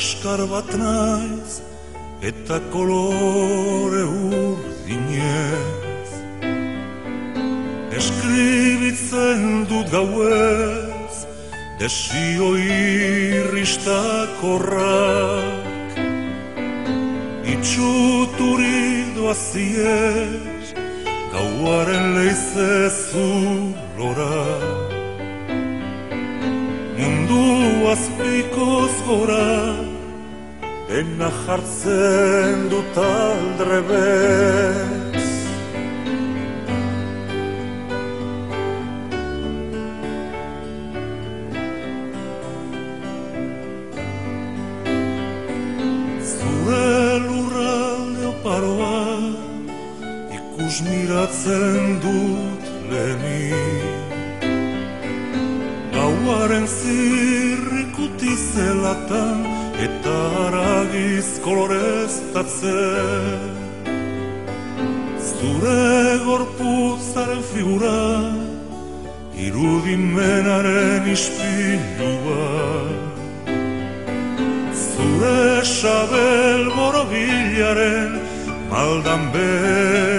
kaskar bat naiz eta kolore urdinez Eskribitzen dut gauez desio irristakorrak Itxuturi doaziez gauaren leizezu lorak mundu azpikoz gora Dena jartzen dut aldrebez Zure lurralde oparoa Ikus miratzen dut lehenik Gauaren zirrikuti zelatan eta aragiz koloreztatzen. Zure gorputzaren figura irudimenaren ispilua. Zure sabel borobilaren maldan bera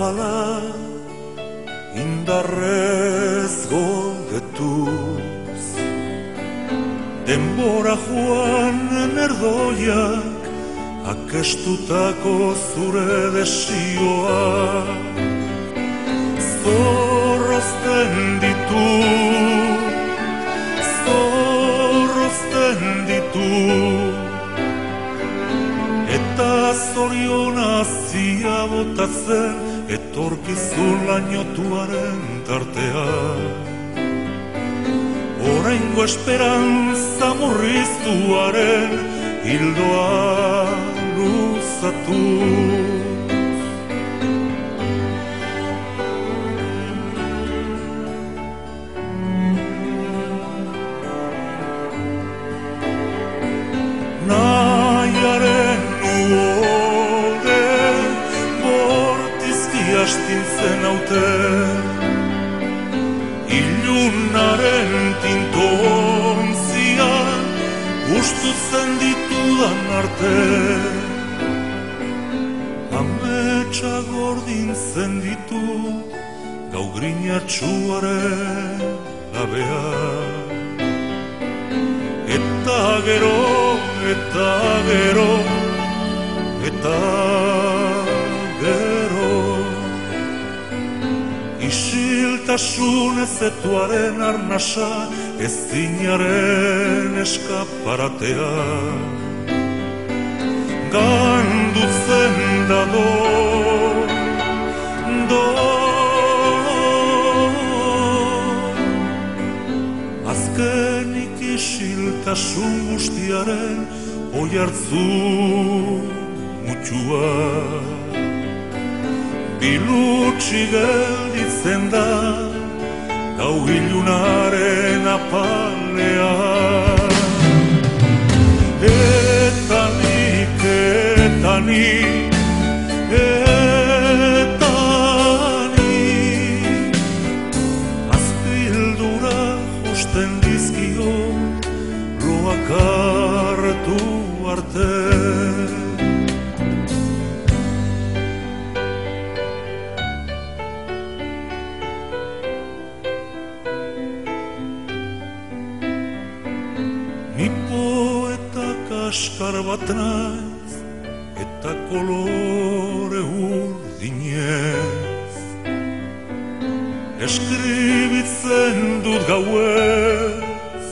zabala indarrez goldetuz Denbora joan erdoiak akestutako zure desioa. Zorrozten ditu, zorrozten ditu. Eta zoriona zia botatzen etorkizun lainotuaren tartea. Oraingo esperantza murriztuaren hildoa luzatu astintzen haute Ilunaren tintontzia ustutzen ditudan arte. Ametsa gordintzen ditut gau grinatxuaren labean Eta gero, eta gero, eta Isiltasun ezetuaren arnasa ez zinaren eskaparatea. Gandutzen da do, do. Azkenik isiltasun guztiaren oi hartzu mutxua Bilutsi gelditzen da gau ilunaren apalea kaskar bat naiz eta kolore urdinez. Eskribitzen dut gauez